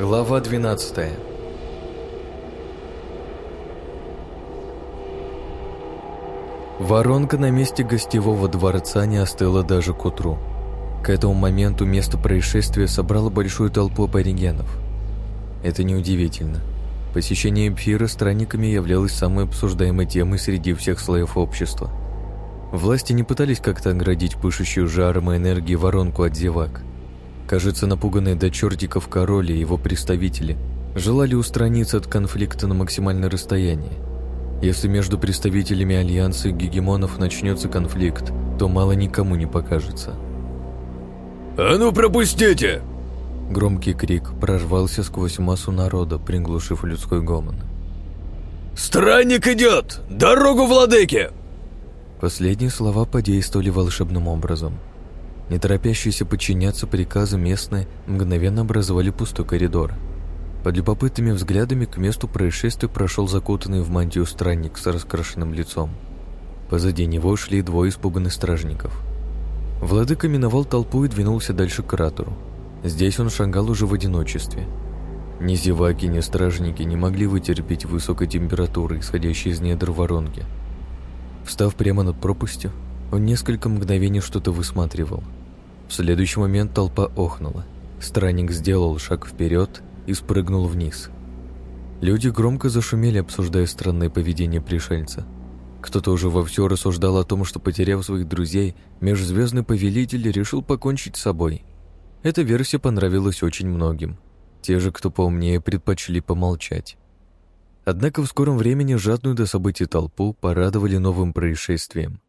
Глава 12 Воронка на месте гостевого дворца не остыла даже к утру. К этому моменту место происшествия собрало большую толпу аборигенов. Это неудивительно. Посещение эпфира странниками являлось самой обсуждаемой темой среди всех слоев общества. Власти не пытались как-то оградить пышущую жаром и энергией воронку от зевак. Кажется, напуганные до чертиков король и его представители желали устраниться от конфликта на максимальное расстояние. Если между представителями Альянса и гегемонов начнется конфликт, то мало никому не покажется. «А ну пропустите!» Громкий крик прорвался сквозь массу народа, приглушив людской гомон. «Странник идет! Дорогу владыке!» Последние слова подействовали волшебным образом. Не торопящиеся подчиняться приказу местные мгновенно образовали пустой коридор. Под любопытными взглядами к месту происшествия прошел закутанный в мантию странник с раскрашенным лицом. Позади него шли двое испуганных стражников. Владыка миновал толпу и двинулся дальше к кратеру. Здесь он шагал уже в одиночестве. Ни зеваки, ни стражники не могли вытерпеть высокой температуры, исходящей из недр воронки. Встав прямо над пропастью, он несколько мгновений что-то высматривал – в следующий момент толпа охнула. Странник сделал шаг вперед и спрыгнул вниз. Люди громко зашумели, обсуждая странное поведение пришельца. Кто-то уже вовсю рассуждал о том, что, потеряв своих друзей, межзвездный повелитель решил покончить с собой. Эта версия понравилась очень многим. Те же, кто поумнее, предпочли помолчать. Однако в скором времени жадную до событий толпу порадовали новым происшествием.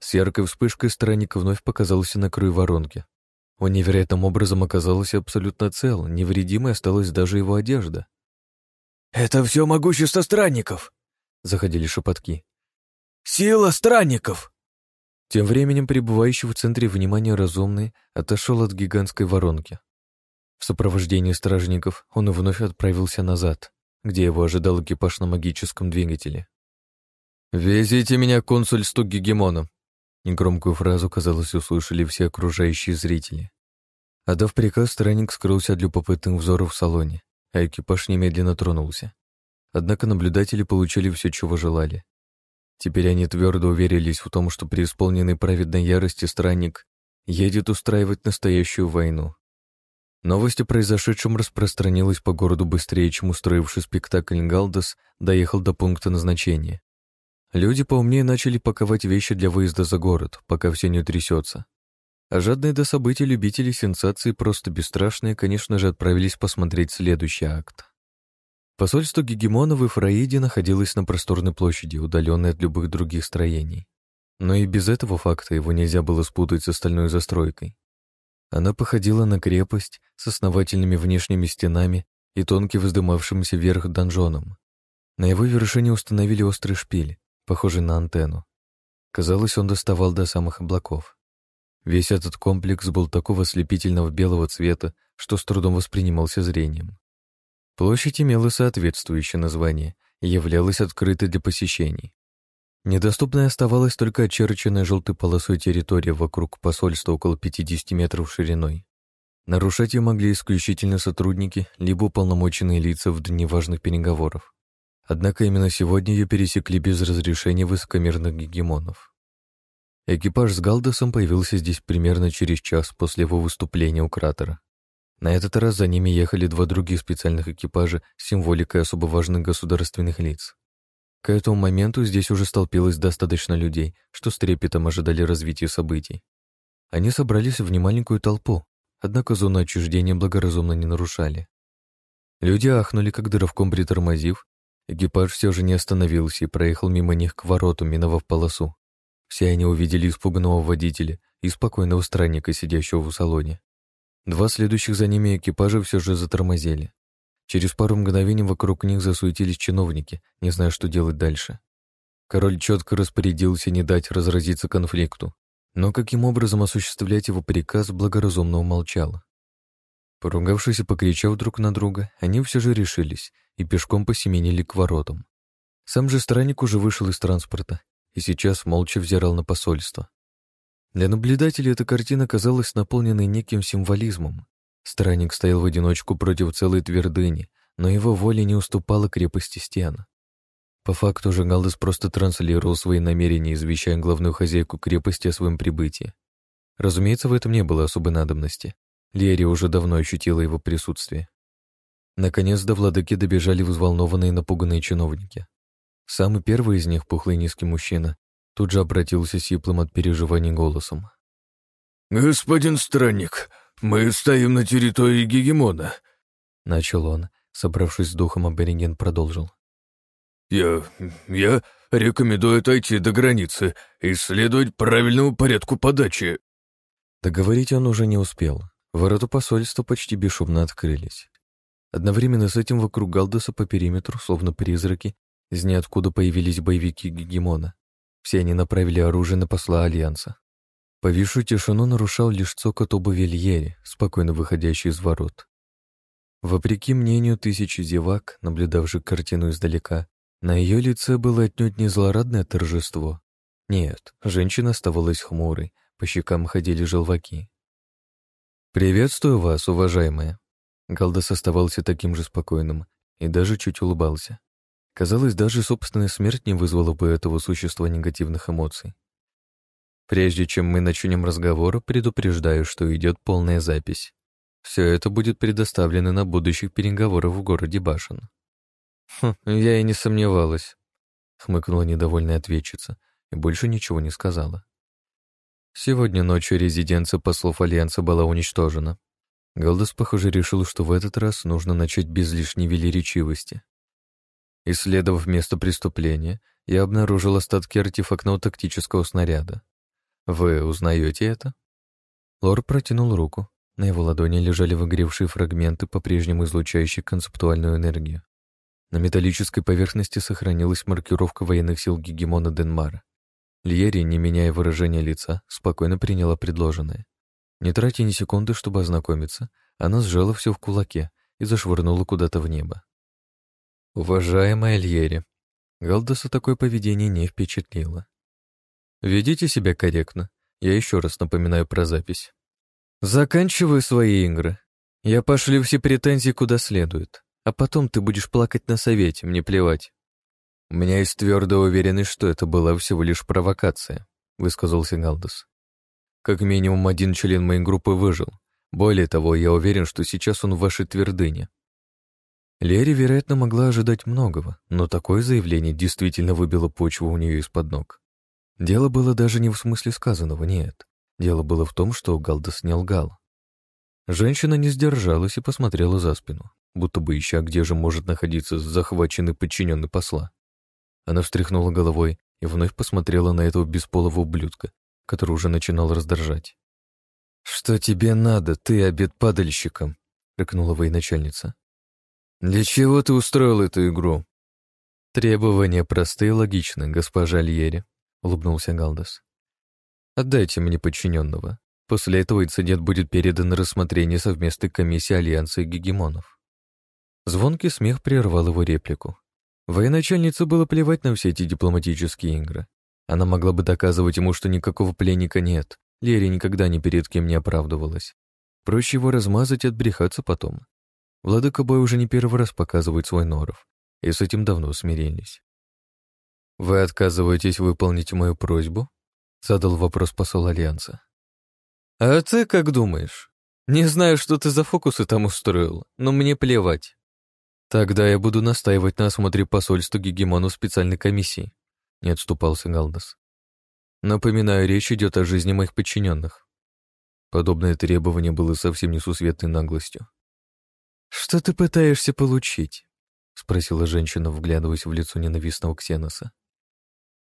С яркой вспышкой странник вновь показался на краю воронки. Он невероятным образом оказался абсолютно цел, невредимой осталась даже его одежда. «Это все могущество странников!» — заходили шепотки. «Сила странников!» Тем временем пребывающий в центре внимания разумный отошел от гигантской воронки. В сопровождении стражников он вновь отправился назад, где его ожидал экипаж на магическом двигателе. «Везите меня к консульству Гегемона», Негромкую фразу, казалось, услышали все окружающие зрители. Отдав приказ, странник скрылся от любопытных взоров в салоне, а экипаж немедленно тронулся. Однако наблюдатели получили все, чего желали. Теперь они твердо уверились в том, что при исполненной праведной ярости странник едет устраивать настоящую войну. Новость о произошедшем распространилась по городу быстрее, чем устроивший спектакль Галдас доехал до пункта назначения. Люди поумнее начали паковать вещи для выезда за город, пока все не трясется. А жадные до событий любители сенсаций просто бесстрашные, конечно же, отправились посмотреть следующий акт. Посольство Гегемона в Ифраиде находилось на просторной площади, удаленной от любых других строений. Но и без этого факта его нельзя было спутать с остальной застройкой. Она походила на крепость с основательными внешними стенами и тонким вздымавшимся вверх донжоном. На его вершине установили острый шпиль, похожий на антенну. Казалось, он доставал до самых облаков. Весь этот комплекс был такого ослепительного белого цвета, что с трудом воспринимался зрением. Площадь имела соответствующее название и являлась открытой для посещений. Недоступной оставалась только очерченная желтой полосой территория вокруг посольства около 50 метров шириной. Нарушать ее могли исключительно сотрудники, либо уполномоченные лица в дни важных переговоров. Однако именно сегодня ее пересекли без разрешения высокомерных гегемонов. Экипаж с Галдосом появился здесь примерно через час после его выступления у кратера. На этот раз за ними ехали два других специальных экипажа с символикой особо важных государственных лиц. К этому моменту здесь уже столпилось достаточно людей, что с трепетом ожидали развития событий. Они собрались в немаленькую толпу, однако зону отчуждения благоразумно не нарушали. Люди ахнули, как дыровком притормозив, Экипаж все же не остановился и проехал мимо них к вороту, миновав полосу. Все они увидели испуганного водителя и спокойного странника, сидящего в салоне. Два следующих за ними экипажа все же затормозили. Через пару мгновений вокруг них засуетились чиновники, не зная, что делать дальше. Король четко распорядился не дать разразиться конфликту, но каким образом осуществлять его приказ благоразумно умолчал. Поругавшись и покричав друг на друга, они все же решились и пешком посеменили к воротам. Сам же странник уже вышел из транспорта и сейчас молча взирал на посольство. Для наблюдателей эта картина казалась наполненной неким символизмом. Странник стоял в одиночку против целой твердыни, но его воля не уступала крепости стен. По факту же Галдес просто транслировал свои намерения, извещая главную хозяйку крепости о своем прибытии. Разумеется, в этом не было особой надобности. Лерия уже давно ощутила его присутствие. Наконец до владыки добежали взволнованные и напуганные чиновники. Самый первый из них, пухлый низкий мужчина, тут же обратился сиплым от переживаний голосом. «Господин странник, мы стоим на территории Гегемона», — начал он. Собравшись с духом, абориген продолжил. «Я... я рекомендую отойти до границы и следовать правильному порядку подачи». Договорить он уже не успел. Ворота посольства почти бесшумно открылись. Одновременно с этим вокруг Галдоса по периметру, словно призраки, из ниоткуда появились боевики Гегемона. Все они направили оружие на посла Альянса. Повисшую тишину нарушал лишь цокот обуви Льери, спокойно выходящий из ворот. Вопреки мнению тысячи зевак, наблюдавших картину издалека, на ее лице было отнюдь не злорадное торжество. Нет, женщина оставалась хмурой, по щекам ходили желваки. «Приветствую вас, уважаемая!» Галдас оставался таким же спокойным и даже чуть улыбался. Казалось, даже собственная смерть не вызвала бы этого существа негативных эмоций. Прежде чем мы начнем разговор, предупреждаю, что идет полная запись. Все это будет предоставлено на будущих переговорах в городе Башен. Хм, я и не сомневалась, хмыкнула недовольная ответчица и больше ничего не сказала. Сегодня ночью резиденция послов Альянса была уничтожена. Галдас, похоже, решил, что в этот раз нужно начать без лишней велеречивости. Исследовав место преступления, я обнаружил остатки артефактного тактического снаряда. Вы узнаете это? Лор протянул руку. На его ладони лежали выгоревшие фрагменты, по-прежнему излучающие концептуальную энергию. На металлической поверхности сохранилась маркировка военных сил гегемона Денмара. Льери, не меняя выражения лица, спокойно приняла предложенное. Не тратя ни секунды, чтобы ознакомиться, она сжала все в кулаке и зашвырнула куда-то в небо. «Уважаемая Льери, Галдаса такое поведение не впечатлило. Ведите себя корректно. Я еще раз напоминаю про запись. Заканчиваю свои игры. Я пошлю все претензии куда следует, а потом ты будешь плакать на совете, мне плевать. «У меня есть твердая уверенность, что это была всего лишь провокация», — высказался Галдас. «Как минимум один член моей группы выжил. Более того, я уверен, что сейчас он в вашей твердыне». Лерри, вероятно, могла ожидать многого, но такое заявление действительно выбило почву у нее из-под ног. Дело было даже не в смысле сказанного, нет. Дело было в том, что Галдас не лгал. Женщина не сдержалась и посмотрела за спину, будто бы ища, где же может находиться захваченный подчиненный посла. Она встряхнула головой и вновь посмотрела на этого бесполого ублюдка, который уже начинал раздражать. «Что тебе надо, ты обед падальщиком?» — рыкнула военачальница. «Для чего ты устроил эту игру?» «Требования простые и логичны, госпожа Льери», — улыбнулся Галдас. «Отдайте мне подчиненного. После этого инцидент будет передан на рассмотрение совместной комиссии Альянса и Гегемонов». Звонкий смех прервал его реплику. Военачальнице было плевать на все эти дипломатические игры. Она могла бы доказывать ему, что никакого пленника нет. Лерри никогда ни перед кем не оправдывалась. Проще его размазать и отбрехаться потом. Владыка Бой уже не первый раз показывает свой норов, и с этим давно смирились. «Вы отказываетесь выполнить мою просьбу?» — задал вопрос посол Альянса. «А ты как думаешь? Не знаю, что ты за фокусы там устроил, но мне плевать. «Тогда я буду настаивать на осмотре посольства Гегемону специальной комиссии», — не отступался Галдас. «Напоминаю, речь идет о жизни моих подчиненных». Подобное требование было совсем несусветной наглостью. «Что ты пытаешься получить?» — спросила женщина, вглядываясь в лицо ненавистного Ксеноса.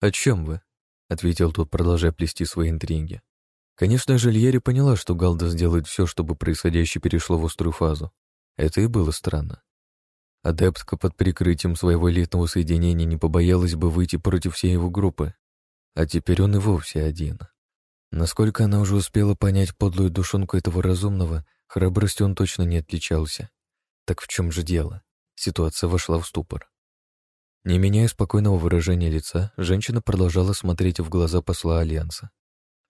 «О чем вы?» — ответил тот, продолжая плести свои интриги. Конечно же, Льери поняла, что Галдас делает все, чтобы происходящее перешло в острую фазу. Это и было странно. Адептка под прикрытием своего элитного соединения не побоялась бы выйти против всей его группы. А теперь он и вовсе один. Насколько она уже успела понять подлую душонку этого разумного, храбростью он точно не отличался. Так в чем же дело? Ситуация вошла в ступор. Не меняя спокойного выражения лица, женщина продолжала смотреть в глаза посла Альянса.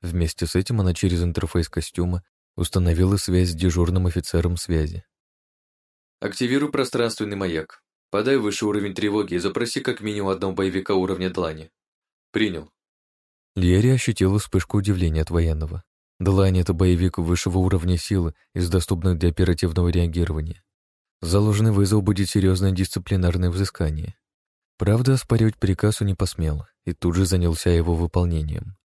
Вместе с этим она через интерфейс костюма Установила связь с дежурным офицером связи. «Активируй пространственный маяк. Подай высший уровень тревоги и запроси как минимум одного боевика уровня длани. Принял». Льери ощутила вспышку удивления от военного. Длань — это боевик высшего уровня силы из доступных для оперативного реагирования. Заложенный вызов будет серьезное дисциплинарное взыскание. Правда, оспаривать приказ он не посмел и тут же занялся его выполнением.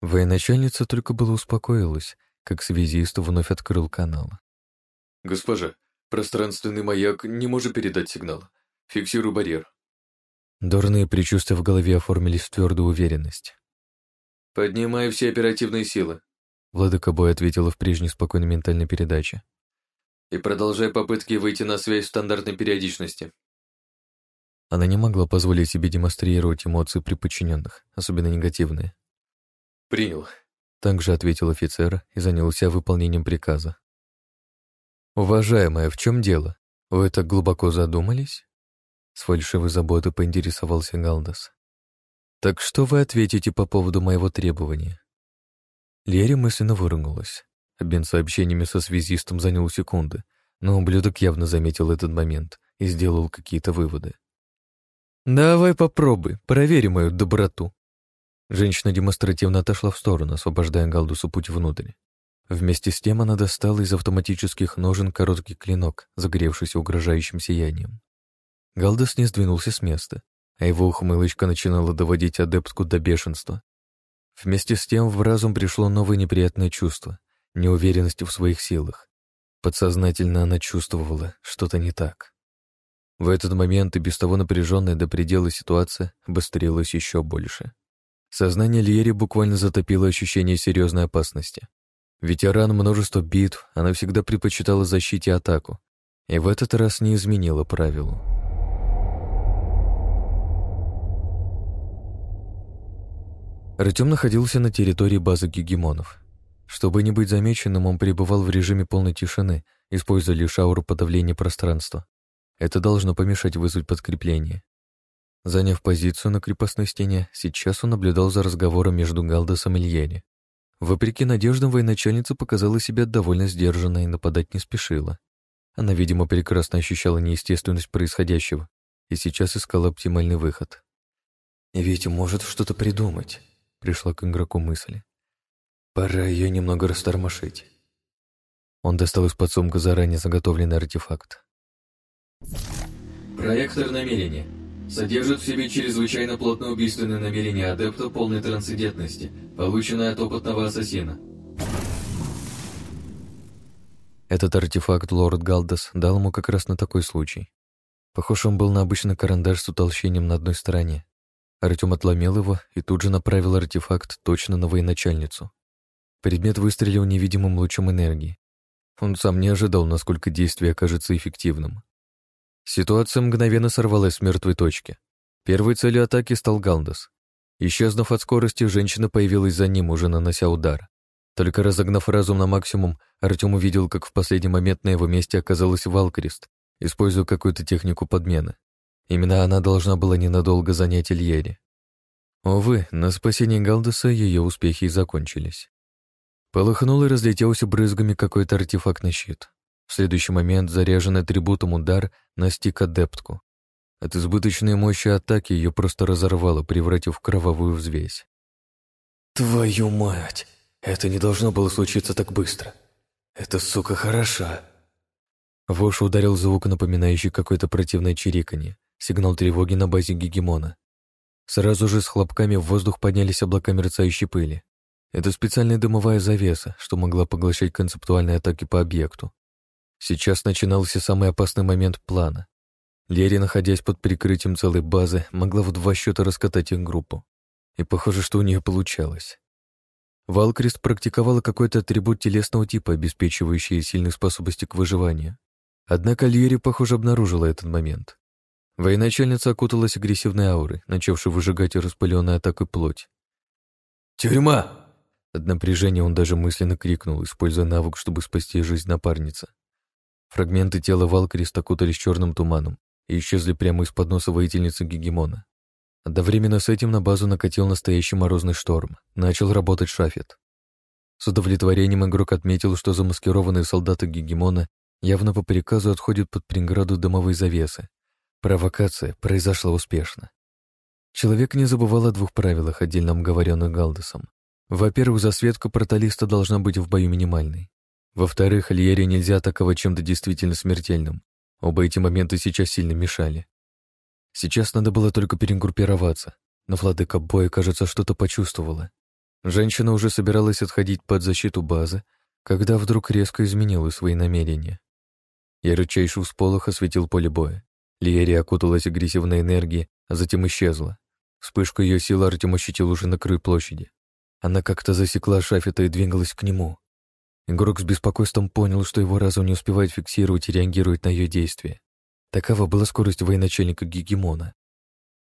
Военачальница только было успокоилась, как связист вновь открыл канал. «Госпожа, пространственный маяк не может передать сигнал. Фиксирую барьер». Дурные предчувствия в голове оформились в твердую уверенность. «Поднимаю все оперативные силы», — Владыка Бой ответила в прежней спокойной ментальной передаче. «И продолжай попытки выйти на связь в стандартной периодичности». Она не могла позволить себе демонстрировать эмоции при подчиненных, особенно негативные. «Принял», — также ответил офицер и занялся выполнением приказа. «Уважаемая, в чем дело? Вы так глубоко задумались?» С фальшивой заботой поинтересовался Галдас. «Так что вы ответите по поводу моего требования?» Лере мысленно выругалась. Обмен сообщениями со связистом занял секунды, но ублюдок явно заметил этот момент и сделал какие-то выводы. «Давай попробуй, проверь мою доброту», Женщина демонстративно отошла в сторону, освобождая Галдусу путь внутрь. Вместе с тем она достала из автоматических ножен короткий клинок, загоревшийся угрожающим сиянием. Галдус не сдвинулся с места, а его ухмылочка начинала доводить адептку до бешенства. Вместе с тем в разум пришло новое неприятное чувство — неуверенность в своих силах. Подсознательно она чувствовала, что-то не так. В этот момент и без того напряженная до предела ситуация обострилась еще больше. Сознание Льери буквально затопило ощущение серьезной опасности. Ветеран множества битв, она всегда предпочитала защите атаку, и в этот раз не изменила правилу. Артем находился на территории базы гегемонов. Чтобы не быть замеченным, он пребывал в режиме полной тишины, используя лишь ауру подавления пространства. Это должно помешать вызвать подкрепление. Заняв позицию на крепостной стене, сейчас он наблюдал за разговором между Галдосом и Льери. Вопреки надеждам, военачальница показала себя довольно сдержанной и нападать не спешила. Она, видимо, прекрасно ощущала неестественность происходящего и сейчас искала оптимальный выход. «Ведь может что-то придумать», — пришла к игроку мысль. «Пора ее немного растормошить». Он достал из подсумка заранее заготовленный артефакт. «Проектор намерения. Содержит в себе чрезвычайно плотное убийственное намерение адепта полной трансцендентности, полученное от опытного ассасина. Этот артефакт лорд Галдас дал ему как раз на такой случай. Похож он был на обычный карандаш с утолщением на одной стороне. Артем отломил его и тут же направил артефакт точно на военачальницу. Предмет выстрелил невидимым лучом энергии. Он сам не ожидал, насколько действие окажется эффективным. Ситуация мгновенно сорвалась с мертвой точки. Первой целью атаки стал Галдас. Исчезнув от скорости, женщина появилась за ним, уже нанося удар. Только разогнав разум на максимум, Артем увидел, как в последний момент на его месте оказалась Валкрест, используя какую-то технику подмены. Именно она должна была ненадолго занять Ильери. Увы, на спасение Галдеса ее успехи и закончились. Полыхнул и разлетелся брызгами какой-то артефактный щит. В следующий момент заряженный атрибутом удар настиг адептку. От избыточной мощи атаки ее просто разорвало, превратив в кровавую взвесь. «Твою мать! Это не должно было случиться так быстро. Эта сука хороша!» В уши ударил звук, напоминающий какое-то противное чириканье, сигнал тревоги на базе гегемона. Сразу же с хлопками в воздух поднялись облака мерцающей пыли. Это специальная дымовая завеса, что могла поглощать концептуальные атаки по объекту. Сейчас начинался самый опасный момент плана. Лери, находясь под прикрытием целой базы, могла в два счета раскатать их группу. И похоже, что у нее получалось. Валкрест практиковала какой-то атрибут телесного типа, обеспечивающий сильные способности к выживанию. Однако Льери, похоже, обнаружила этот момент. Военачальница окуталась агрессивной аурой, начавшей выжигать распыленной атакой плоть. «Тюрьма!» От напряжения он даже мысленно крикнул, используя навык, чтобы спасти жизнь напарницы. Фрагменты тела Валкрист окутались черным туманом и исчезли прямо из-под носа воительницы Гегемона. Одновременно с этим на базу накатил настоящий морозный шторм. Начал работать шафет. С удовлетворением игрок отметил, что замаскированные солдаты Гегемона явно по приказу отходят под преграду дымовой завесы. Провокация произошла успешно. Человек не забывал о двух правилах, отдельно обговоренных Галдесом. Во-первых, засветка порталиста должна быть в бою минимальной. Во-вторых, Льере нельзя атаковать чем-то действительно смертельным. Оба эти моменты сейчас сильно мешали. Сейчас надо было только перегруппироваться, но владыка боя, кажется, что-то почувствовала. Женщина уже собиралась отходить под защиту базы, когда вдруг резко изменила свои намерения. Ярчайший всполох осветил поле боя. Лиерия окуталась агрессивной энергией, а затем исчезла. Вспышку ее силы Артем ощутил уже на краю площади. Она как-то засекла Шафета и двигалась к нему. Игрок с беспокойством понял, что его разум не успевает фиксировать и реагировать на ее действия. Такова была скорость военачальника Гегемона.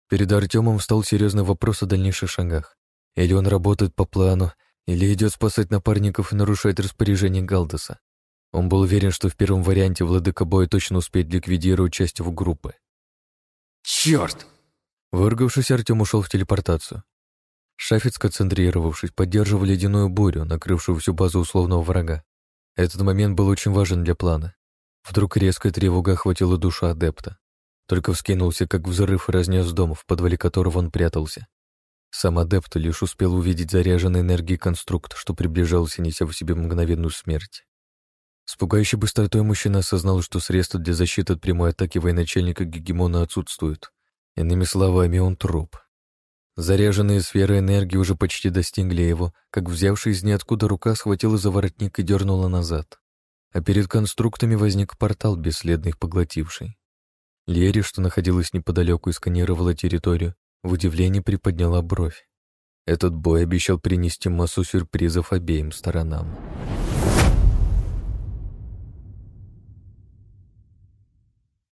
Перед Артемом встал серьезный вопрос о дальнейших шагах. Или он работает по плану, или идет спасать напарников и нарушает распоряжение Галдеса. Он был уверен, что в первом варианте владыка боя точно успеет ликвидировать часть его группы. «Черт!» Выргавшись, Артем ушел в телепортацию. Шафет, сконцентрировавшись, поддерживал ледяную бурю, накрывшую всю базу условного врага. Этот момент был очень важен для плана. Вдруг резкая тревога охватила душу адепта. Только вскинулся, как взрыв, разнес дом, в подвале которого он прятался. Сам адепт лишь успел увидеть заряженный энергией конструкт, что приближался, неся в себе мгновенную смерть. С пугающей быстротой мужчина осознал, что средства для защиты от прямой атаки военачальника Гегемона отсутствуют. Иными словами, он труп. Заряженные сферы энергии уже почти достигли его, как взявший из ниоткуда рука схватила за воротник и дернула назад. А перед конструктами возник портал, бесследно их поглотивший. Лери, что находилась неподалеку и сканировала территорию, в удивлении приподняла бровь. Этот бой обещал принести массу сюрпризов обеим сторонам.